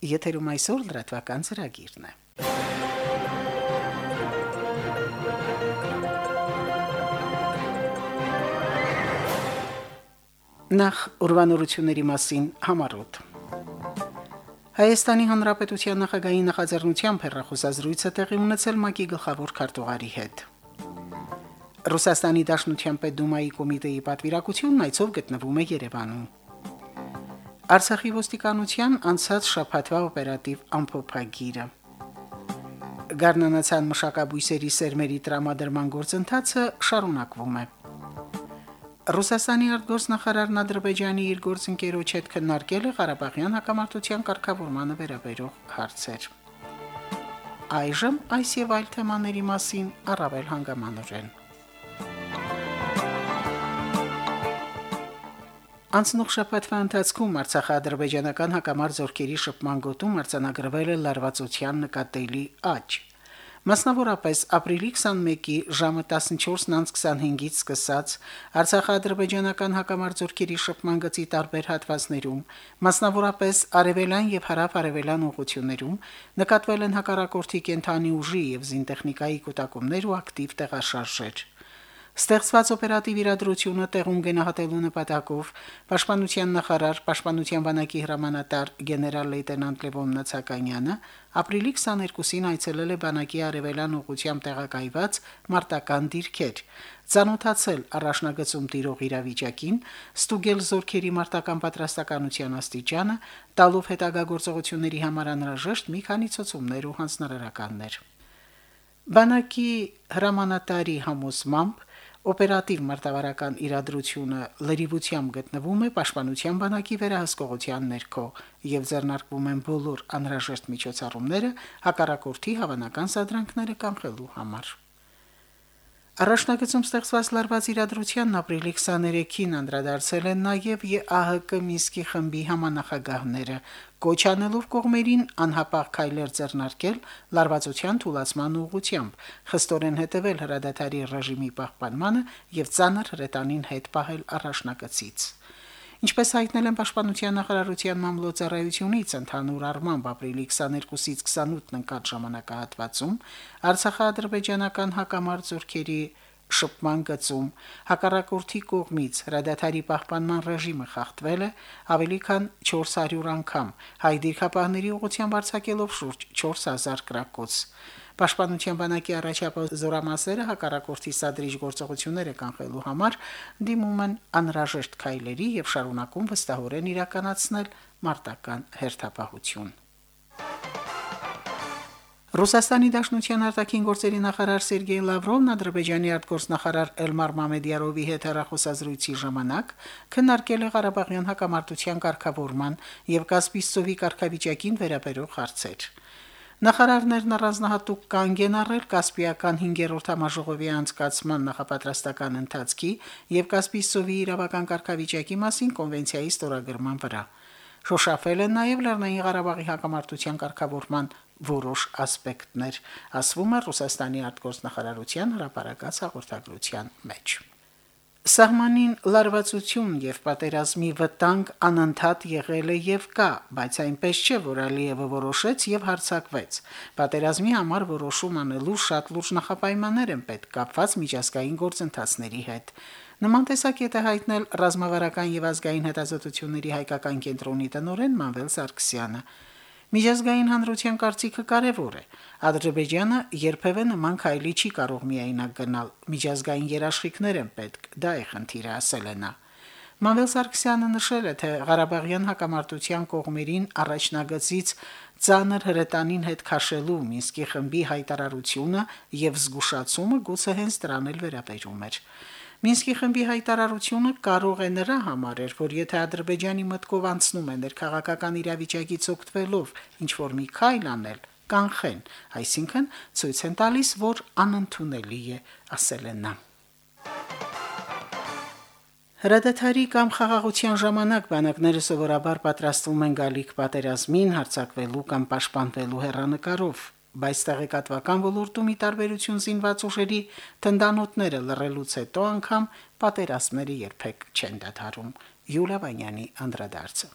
Եթերում այսօր լրատվական ծրագիրն է։ Նախ ուրվանորությունների մասին համարոտ։ Հայաստանի Հանրապետության նախագահի նախաձեռնությամբ հերրախոսազրույցը տեղի ունեցել ՄԱԿ-ի գլխավոր քարտուղարի հետ։ Ռուսաստանի Դաշնության Պետդումայի կոմիտեի պատվիրակությունն այցով գտնվում է Երևանում։ Արցախի ոստիկանության անցած շաբաթվա օպերատիվ ամփոփագիրը։ Գառնանացան մշակաբույսերի սերմերի տրամադրման գործընթացը շարունակվում է։ Ռուսաստանի արտգործնախարարն Ադրբեջանի իր գործընկերոջ հետ քննարկել է Ղարաբաղյան հակամարտության կարգավորմանը վերաբերող հարցեր։ Այժմ այս եւ այլ թեմաների մասին առավել հանգամանորեն։ Անցնող շաբաթվա ընթացքում Արցախա-ադրբեջանական հակամարտ զորքերի շփման գոտում արձանագրվել է լարվածության նկատելի աճ։ Մասնավորապես ապրիլի 21-ի ժամը 14:25-ից սկսած Արցախա-ադրբեջանական հակամարտությունների շփման գծի տարբեր հատվածներում, մասնավորապես արևելյան եւ հարավ-արևելյան ուղություններում նկատվել են հակառակորդի կենթանի ուժի եւ զինտեխնիկայի կուտակումներ ու ակտիվ տեղաշարժեր։ Ստեղծված օպերատիվ իրադրությունը տեղում գնահատելու նպատակով Պաշտպանության նախարար, Պաշտպանության բանակի հրամանատար գեներալ լեյտենանտ Լևոն Նացականյանը ապրիլի 22-ին այցելել է բանակի արևելյան ուղությամբ տեղակայված մարտական դիրքեր, ցանոթացել առաջնագծում տիրող իրավիճակին, ստուգել զորքերի մարտական պատրաստականության աստիճանը, տալով հետագա գործողությունների համար անհրաժեշտ մի քանի ցուցումներ ու հանձնարարականներ։ Բանակի հրամանատարի համոզմամբ օպերատիվ մարտավարական իրադրությունը լրիվությամբ գտնվում է պաշտպանության բանակի վերահսկողության ներքո եւ ձեռնարկվում են բոլոր անհրաժեշտ միջոցառումները հակառակորդի հավանական սադրանքները կանխելու համար։ Առաջնակցում ստեղծված լարված իրադրությանն ապրիլի 23-ին անդրադարձել են նաև ԵԱՀԿ Միսկի խմբի համանախագահները, կոչանելով կողմերին անհապաղ քայլեր ձեռնարկել լարվածության թուլացման ուղղությամբ, խստորեն հետևել հրադադարի ռեժիմի պահպանմանը եւ ցաներ հրետանին հետ պահել առաջնակցից։ Ինչպես հայտնել են Պաշտպանության նախարարության մամլոյցարայությունից ընդհանուր առմամբ ապրիլի 22-ից 28-ն ընկած ժամանակահատվածում Արցախա-ադրբեջանական հակամարտ զորքերի շփման գծում հակառակորդի կողմից հրադադարի պահպանման ռեժիմը խախտվել է ավելի քան 400 անգամ, հայ դիրքապահների ուղղությամբ արձակելով շուրջ 4000 գրակոց։ Պաշտպանության բանակի առաջապահ զորամասերը հակառակորդի սադրիչ գործողությունները կանխելու համար դիմում են անհրաժեշտ քայլերի եւ շարունակում վստահորեն իրականացնել մարտական հերթապահություն։ Ռուսաստանի Դաշնության արտաքին գործերի նախարար Սերգեյ Լավրովն Ադրբեջանի արտգործնախարար Էլմար Մամեդյարովի հետ հեռախոսազրույցի ժամանակ քննարկել է Ղարաբաղյան հակամարտության կարգավորման եւ Կասպից ծովի կարգավիճակին վերաբերող հարցեր։ Նախարարներն առանձնահատուկ կանգ են առել Կասպիական 5-րդ համաժողովի անցկացման նախապատրաստական ընթացքի եւ Կասպից ծովի իրավական կարգավիճակի մասին կոնվենցիայի ստորագրման վրա։ Շոշափել են նաև Լեռնային Ղարաբաղի հակամարտության կարգավորման որոշ ասպեկտներ, ասվում է Ռուսաստանի արտգործնախարարության հրապարակած հաղորդագրության մեջ։ Սահմանին լարվածություն եւ պատերազմի վտանգ անընդհատ եղել է եւ կա, բայց այնպես չէ, որ Ալիևը որոշեց եւ հարցակվեց։ Պատերազմի համար որոշում անելու շատ լուրջ նախապայմաններ են պետք կապված միջազգային գործընթացների հետ։ Նման տեսակետ է հայտնել ռազմավարական եւ ազգային հետազոտությունների հայկական կենտրոնի տնօրեն Մանվել Սարգսյանը։ Միջազգային հանրության կարծիքը կարևոր է։ Ադրբեջանը երբևէ նման քայլի չի կարող միայնակ գնալ։ Միջազգային երաշխիքներ են պետք, դա է խնդիրը, ասել է նա։ Մանվել Սարգսյանը նշել է, թե Ղարաբաղյան հակամարտության կողմերին առաջնագծից ցաներ հրետանին հետ քաշելու Մինսկի խմբի հայտարարությունը եւ զգուշացումը գուցե հենց դրան էլ վերաբերում էր։ Մինսկի խմբի հայտարարությունը կարող է նրա համար էր, որ եթե Ադրբեջանի մտքով անցնում է ներքաղաքական իրավիճակից օգտվելով ինչ որ մի քայլ անել, կանխեն, այսինքն ցույց են տալիս, որ անընդունելի է, ասել են նա. Հրադադարի կամ խաղաղության ժամանակ բանակները սովորաբար պատրաստվում են գալիք պատերազմին, հարձակվելու կամ պաշտպանվելու հերանեկարով բայց տեղեկատվական ոլորտում ի տարբերություն զինված ուժերի տնդանոթները լռելուց հետո անգամ պատերազմները երբեք չեն դադարում յուլիա վանյանի անդրադարձը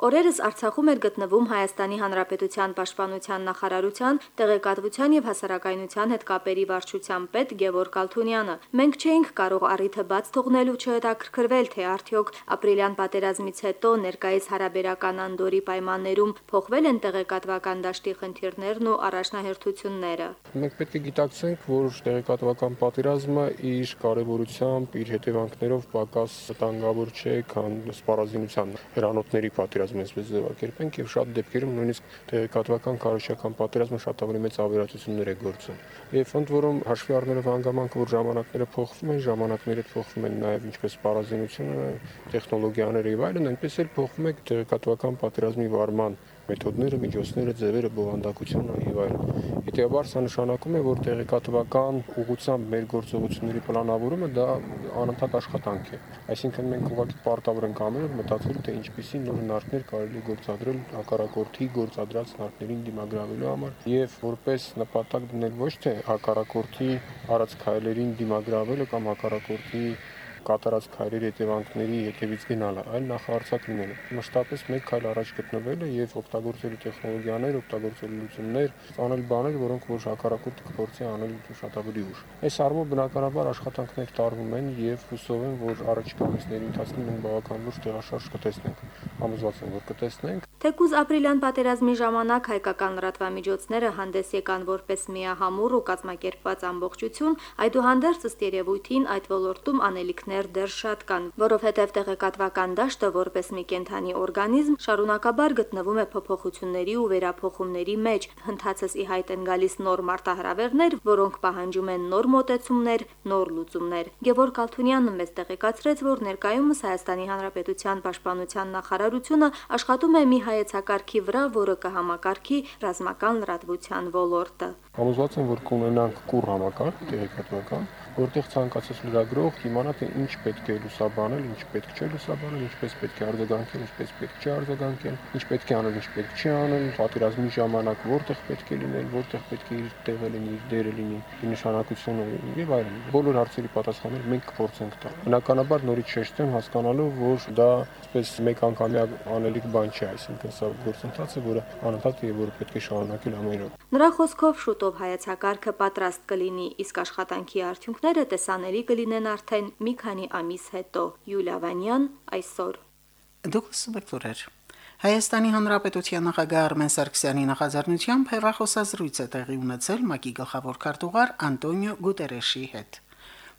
Օրերս Արցախում էր գտնվում Հայաստանի Հանրապետության Պաշտպանության նախարարության տեղեկատվության եւ հասարակայնության հետ կապերի վարչության պետ Գևորգ Ալթունյանը։ Մենք չէինք կարող առիթը բաց թողնել ու չհետաքրքրվել, թե արդյոք ապրիլյան պատերազմից հետո ներկայիս հարաբերական անդորի պայմաններում փոխվել են տեղեկատվական դաշտի խնդիրներն ու առաջնահերթությունները։ Մենք պետք է գիտակցենք, որ տեղեկատվական պատերազմը իր կարևորությամբ, իր հետևանքներով պակաս վտանգավոր չէ, քան սպառազինության հրանոթների պատերազմ պատերազմը այսպես ձևակերպենք եւ շատ դեպքերում նույնիսկ տեղեկատվական քարոշչական պատերազմը շատ ավելի մեծ ավերածություններ է գործում։ Եվ ընդ որում հաշվի առնելով հանգամանքը, որ ժամանակները փոխվում են, ժամանակները փոխվում են նաեւ ինչպես պարազինությունը, տեխնոլոգիաները եւ այլն, այնպես էլ փոխվում է տեղեկատվական պատերազմի վարման մեթոդները, միջոցները, ձևերը, բովանդակությունը եւ այլն։ Հետեւաբար սա նշանակում է, որ տեղեկատվական ուղղությամբ մեր գործողությունների պլանավորումը դա անընդհատ աշխատանք է։ Այսինքն մենք ուղղակի պարտավոր ենք ամեն օր մտածել, թե ինչպիսի նոր հնարքներ կարելի գործադրել հակառակորդի գործադրած հնարքներին դիմագրավելու համար եւ որպես նպատակ դնել ոչ թե հակառակորդի արած քայլերին դիմագրավելը կամ հակառակորդի կատարած քայլերի հետևանքների հետևից գնալը, այլ նախարարցակ լինելը։ Մշտապես մեկ քայլ առաջ գտնվելը եւ օգտագործելու տեխնոլոգիաներ, օգտագործելու լուծումներ, անել բաներ, որոնք որ հակառակորդը կփորձի անել շատ ավելի ուշ։ Այս առումով բնականաբար աշխատանքներ տարվում են եւ հուսով եմ, որ առաջիկա ամիսների ընթացքում մենք բավական լուրջ տեղաշարժ կտեսնենք։ Համոզված եմ, որ կտեսնենք։ Թեկուզ ապրիլյան պատերազմի ժամանակ հայկական լրատվամիջոցները հանդես եկան որպես միահամուռ ու կազմակերպված ամբողջություն, այդուհանդերձ ըստ երևույթին այդ ոլորտում անելիք ոլորտներ դեռ շատ կան, որովհետև տեղեկատվական դաշտը որպես մի կենթանի օրգանիզմ շարունակաբար գտնվում է փոփոխությունների ու վերափոխումների մեջ։ Հնդածս ի հայտ են գալիս նոր մարտահրավերներ, որոնք պահանջում են նոր մոտեցումներ, նոր լուծումներ։ Գևորգ Ալթունյանը մեզ տեղեկացրեց, որ ներկայումս Հայաստանի Հանրապետության Պաշտպանության նախարարությունը աշխատում է մի հայեցակարգի վրա, որը կհամակարգի ռազմական լրատվության ոլորտը։ Համոզված եմ, որ կունենանք կուր համակարգ տեղեկատվական, որտեղ ցանկացած լրագրող կիմանա թե ինչ պետք է լուսաբանել, ինչ պետք չէ լուսաբանել, ինչպես պետք է արձագանքել, ինչպես պետք չէ արձագանքել, ինչ պետք է անել, ինչ պետք չի անել, պատերազմի ժամանակ որտեղ պետք է լինել, որտեղ պետք է իր տեղը լինի, իր դերը լինի, իր նշանակությունը եւ այլն։ Բոլոր հարցերի պատասխաններ մենք կփորձենք տալ։ Բնականաբար նորից շեշտեմ հասկանալով, որ դա այսպես մեկ անգամյա անելիք բան չէ, այսինքն սա գործընթաց է, որը անընդհատ եւ որը պետք է շարունակել ամեն օր։ Նրա խոսքով շուտով հայացակարգը պատրաստ կլինի, իսկ աշխատանքի արդյունքները տեսանելի կլինեն արդեն մի քանի ամիս հետո։ Յուլիա Վանյան այսօր։ Դուկլաս Վեկտորեր Հայաստանի Հանրապետության նախագահ Արմեն Սարգսյանի նախաձեռնությամբ հերրախոսազրույց է տեղի ունեցել ՄԱԿ-ի գլխավոր քարտուղար Անտոնիո Գուտերեշի հետ։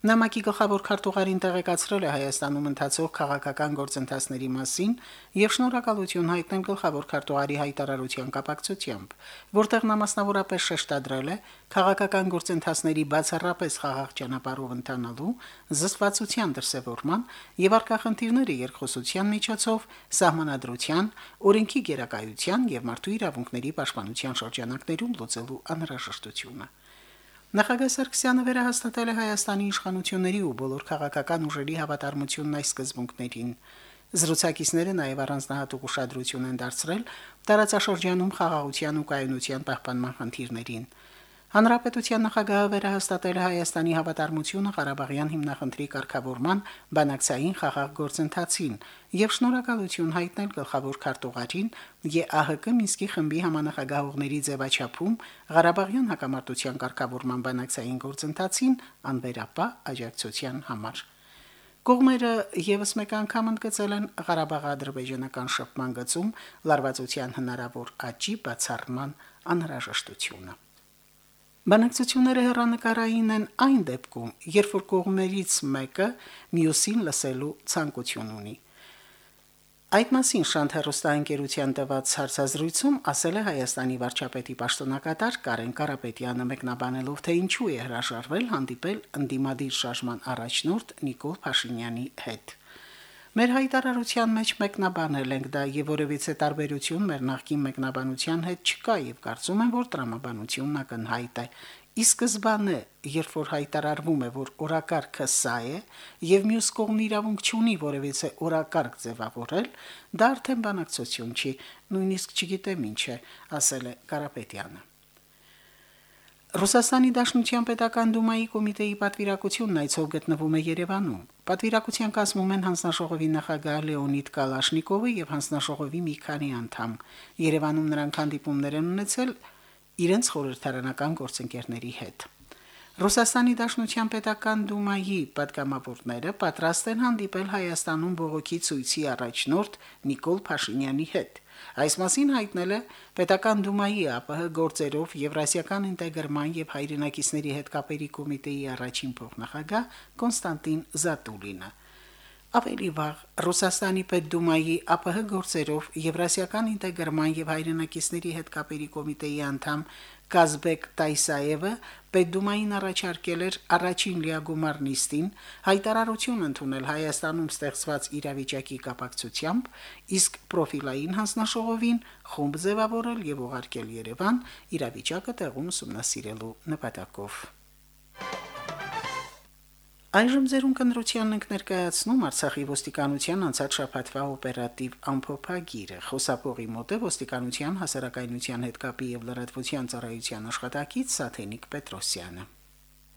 Նամակի գլխավոր քարտուղարին տեղեկացրել է Հայաստանում ընթացող քաղաքական գործընթացների մասին եւ շնորհակալություն հայտնել գլխավոր քարտուղարի հայտարարության կապակցությամբ, որտեղ նա մասնավորապես շեշտադրել է քաղաքական գործընթացների բացառապես խաղաղ ճանապարհով ընթանալու, զսպվածության դրսևորման եւ արկախնդիրների երկխոսության միջոցով սահմանադրության, օրենքի գերակայության եւ մարդու իրավունքների պաշտպանության շրջանակներում լուծելու անհրաժեշտությունը։ Նախագահ Սարգսյանը վերահաստատել է Հայաստանի իշխանությունների ու բոլոր քաղաքական ուժերի հավատարմությունն այս սկզբունքներին։ Զրուցակիցները նաև առանձնահատուկ ուշադրություն են դարձրել տարածաշրջանում խաղաղության ու կայունության պահպանման խնդիրներին։ Հանրապետության նախագահը վերահաստատել է Հայաստանի հավատարմությունը Ղարաբաղյան հիմնախնդրի կարգավորման բանակցային խաղաղ գործընթացին եւ շնորհակալություն հայտնել գլխավոր քարտուղարին ԵԱՀԿ Մինսկի խմբի համանախագահողների ձևաչափում Ղարաբաղյան հակամարտության կարգավորման բանակցային գործընթացին անվերապահ աջակցության համար։ Կողմերը եւս մեկ անգամ ընդգծել են Ղարաբաղ-ադրբեջանական շփման գծում լարվածության հնարավոր աճի բացառման անհրաժեշտությունը։ Բանակցությունները հերանեկարային են այն դեպքում, երբ որ կողմերից մեկը մյուսին լսելու ցանկություն ունի։ Այդ մասին Շանթ հերոստանգերության տված հարցազրույցում ասել է Հայաստանի վարչապետի պաշտոնակատար Կարեն Կարապետյանը մեկնաբանելով, թե ինչու է հրաժարվել հանդիպել ընդդիմադիր շարժման առաջնորդ Նիկոլ Փաշինյանի հետ։ Մեր հայտարարության մեջ մեկնաբանել ենք դա եւ որևիցե տարբերություն մեր նախկին մեկնաբանության հետ չկա եւ կարծում եմ, որ տրամաբանությունն ակնհայտ է։ Ի սկզբանե, երբ որ հայտարարվում է, որ օրակարգը սա է եւ մյուս կողմն իրավունք չունի որևիցե օրակարգ ձևավորել, դա արդեն բանակցություն չի, նույնիսկ չգիտեմ ինչ է, ասել է Կարապետյանը։ Ռուսաստանի Դաշնության Պետական Դումայի կոմիտեի պատվիրակությունն այցով գտնվում է Երևանում։ Պատվիրակության կազմում են հանձնաժողովի նախագահ Լեոնիդ Կալաշնիկովը եւ հանձնաժողովի մի քանի անդամ։ Երևանում նրանք հանդիպումներ են ունեցել իրենց խորհրդարանական գործընկերների հետ։ Ռուսաստանի Դաշնության Պետական Դումայի պատգամավորները պատրաստ են հանդիպել Հայաստանում բողոքի ցույցի առաջնորդ Նիկոլ Փաշինյանի հետ։ Այս մասին հայտնել է Պետական Դումայի ԱՊՀ գործերով Եվրասիական ինտեգրման եւ հայրենակիցների հետ կապերի կոմիտեի առաջին փոխնախագահ Կոնստանտին Զատուլինը։ Ավելի վաղ Ռուսաստանի Պետդումայի ԱՊՀ գործերով Եվրասիական ինտեգրման եւ հայրենակիցների հետ կապերի կոմիտեի անդամ Կազբեկ Տայսաևը Պետդումային առաջարկել էր առաջին լիագումար նիստին հայտարարություն ընդունել Հայաստանում ստեղծված իրավիճակի կապակցությամբ, իսկ պրոֆիլային հանձնաշողովին խումբ ձևավորել եւ ուղարկել Երևան իրավիճակը տեղում ուսումնասիրելու նպատակով։ Այժմ ձերուն կնդրությանն ենք ներկայացնում Արցախի ոստիկանության անցած շաբաթվա օպերատիվ ամփոփագիրը։ Խոսապողի մոտ է ոստիկանության հասարակայնության հետ կապի եւ լրատվության ծառայության աշխատակից Սաթենիկ Պետրոսյանը։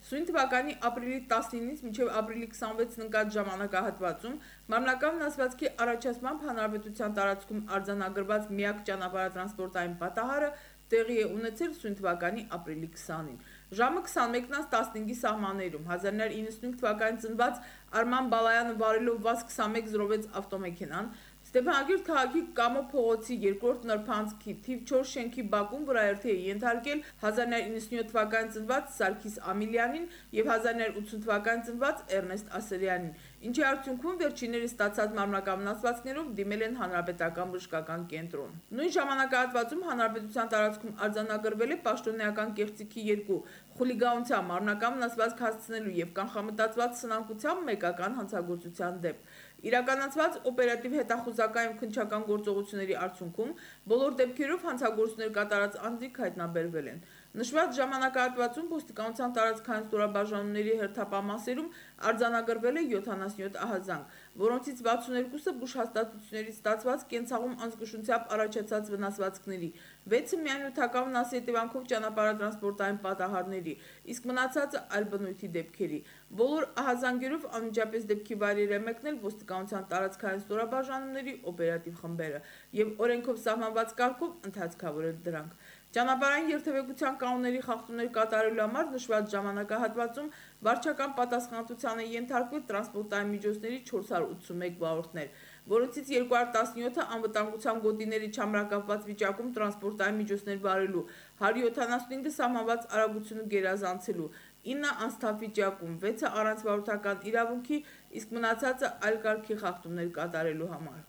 Սույն թվականի ապրիլի 19-ից մինչև ապրիլի 26-ն ընկած ժամանակահատվածում մամլական վնասվածքի առաջացմամբ հանրապետության տարածքում արձանագրված միակ ճանապարհատրանսպորտային պատահարը տեղի է ունեցել սույն թվականի ապրիլի 20-ին։ Ժամը 21-ից 15-ի սահմաններում 1995 թվականին ծնված Արման Բալայանը վարելով ՎԱԶ 2106 ավտոմեքենան Ստեփանագերտ քաղաքի Կամո փողոցի երկրորդ նրբանցքի թիվ 4 շենքի բակում վրայերթի է ենթարկել 1997 թվականին ծնված Սարգիս Ամիլյանին եւ 1980 թվականին ծնված Էրնեստ Ասերյանին, ինչի արդյունքում վերջիններս ստացած մարմնականացվածքներով դիմել են հանրապետական բժշկական կենտրոն։ Նույն ժամանակահատվածում հանրապետության տարածքում արձանագրվել է պաշտոնեական կեղծիքի երկու խուլիգանության մարմնական վնասվածք հասցնելու եւ կանխամտածված սնանկությամբ մեկական հանցագործության դեպք։ Իրականացված օպերատիվ հետախուզական քնչական գործողությունների արդյունքում բոլոր դեպքերով հանցագործներ կատարած անձիկ հայտնաբերվել են։ Նշված ժամանակահատվածում ոստիկանության տարածքային ստորաբաժանումների հերթապամասերում արձանագրվել է 77 ահազանգ, որոնցից 62-ը բուժհաստատություններից ստացված կենցաղում անզգուշությամբ առաջացած վնասվածքների, 6-ը միանյութական վնասի հետևանքով ճանապարհատրանսպորտային պատահարների, իսկ մնացածը այլ բնույթի դեպքերի։ Բոլոր ահազանգերով անմիջապես դեպքի վայրեր է մեկնել ոստիկանության տարածքային ստորաբաժանումների օպերատիվ խմբերը եւ օրենքով սահմանված կարգով ընդհանցկավորել դրանք։ Ճանապարհային երթևեկության կանոնների խախտումներ կատարելու համար նշված ժամանակահատվածում վարչական պատասխանատվության է ենթարկվել տրանսպորտային միջոցների 481 վարորդներ, որոնցից 217-ը անվտանգության գոտիների չամրակապված վիճակում տրանսպորտային միջոցներ վարելու, 175-ը սահմանված արագությունը գերազանցելու, 9-ը անստափ վիճակում, 6-ը առանց վարորդական իրավունքի, իսկ մնացածը այլ կարգի խախտումներ կատարելու համար։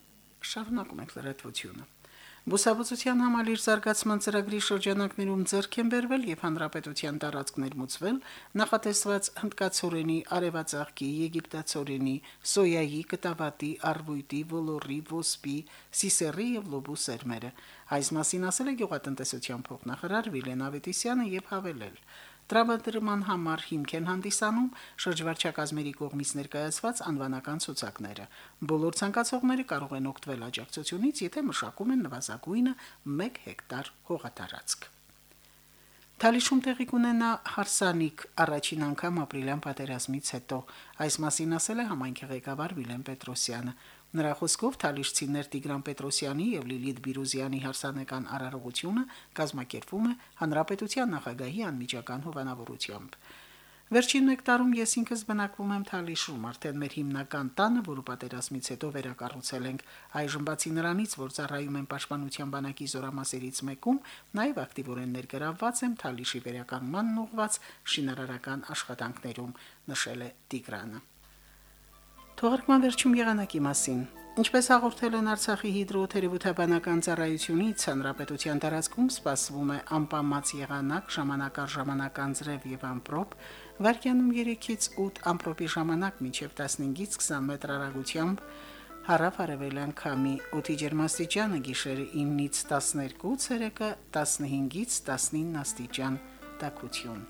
Շարունակում ենք լրատվությունը։ Բուսաբուծության համալիր զարգացման ծրագրի շրջանակներում ձեռք են բերվել եւ հանրապետության տարածքներ մուծվել նախատեսված հնդկացորենի, արևածաղկի, եգիպտացորենի, սոյայի, կտավատի, արվույտի, ոլորի, ոսպի, սիսերի եւ լոբու սերմերը։ Այս մասին ասել է գյուղատնտեսության փոխնախարար Վիլեն Ավետիսյանը եւ հավելել. Տրամադրման համար հիմք են հանդիսանում շրջվարչակազմերի կողմից ներկայացված անվանական ցուցակները։ Բոլոր ցանկացողները կարող են օգտվել աջակցությունից, եթե մշակում են նվազագույնը 1 հեկտար հողատարածք։ Թալիշում տեղի կունենա հարսանիք առաջին անգամ ապրիլյան պատերազմից հետո։ Այս մասին ասել է համայնքի ղեկավար Վիլեն Պետրոսյանը։ Նրա խոսքով Թալիշցիներ Տիգրան Պետրոսյանի եւ Լիլիթ Բիրուզյանի հարսանեկան արարողությունը կազմակերպվում է Հանրապետության նախագահի անմիջական հովանավորությամբ։ Վերջին մեկ տարում ես ինքս բնակվում եմ Թալիշում, արդեն մեր հիմնական տանը, որը պատերազմից հետո վերակառուցել ենք, այժմ բացի նրանից, որ ծառայում եմ Պաշտպանության բանակի զորամասերից մեկում, նաև ակտիվորեն ներգրավված եմ Թալիշի վերականգնման ուղղված շինարարական աշխատանքներում, նշել է Տիգրանը։ Թողարկման վերջում եղանակի մասին։ Ինչպես հաղորդել են Արցախի հիդրոթերապևտաբանական ծառայությունից, հանրապետության տարածքում սպասվում է անպամած եղանակ, ժամանակար ժամանական ձրև եւ ամպրոպ, վարկյանում 3-ից 8 ամպրոպի ժամանակ մինչև 15-ից 20 մետր հեռագությամբ հարավ-արևելյան քամի, օդի ջերմաստիճանը գիշերը 9-ից 12, ցերեկը 15-ից 19 աստիճան տաքություն։